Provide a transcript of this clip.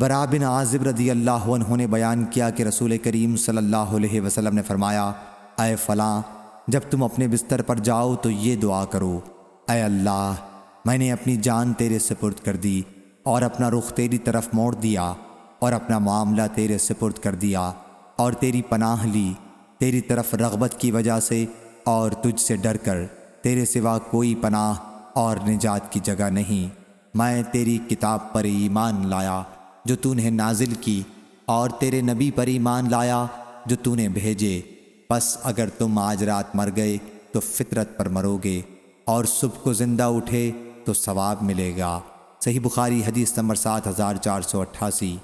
برا بن عازب رضی اللہ عنہ نے بیان کیا کہ رسول کریم صلی اللہ علیہ وسلم نے فرمایا، اے فلاں، جب تم اپنے بستر پر جاؤ تو یہ دعا کرو، اے اللہ، میں نے اپنی جان تیرے سپرد کر دی اور اپنا رخ تیری طرف موڑ دیا اور اپنا معاملہ تیرے سپرد کر دیا اور تیری پناہ لی، تیری طرف رغبت کی وجہ سے اور تجھ سے ڈر کر، تیرے سوا کوئی پناہ اور نجات کی جگہ نہیں، میں تیری کتاب پر ایمان لایا جو تو نے نازل کی اور تیرے نبی پر ایمان لایا جو تو نے بھیجے۔ بس اگر تم آج رات مر گئے تو فطرت پر مرو گے اور صبح کو زندہ اٹھے تو ثواب ملے گا۔ صحیح بخاری حدیث نمبر سات ہزار چار سو اٹھاسی۔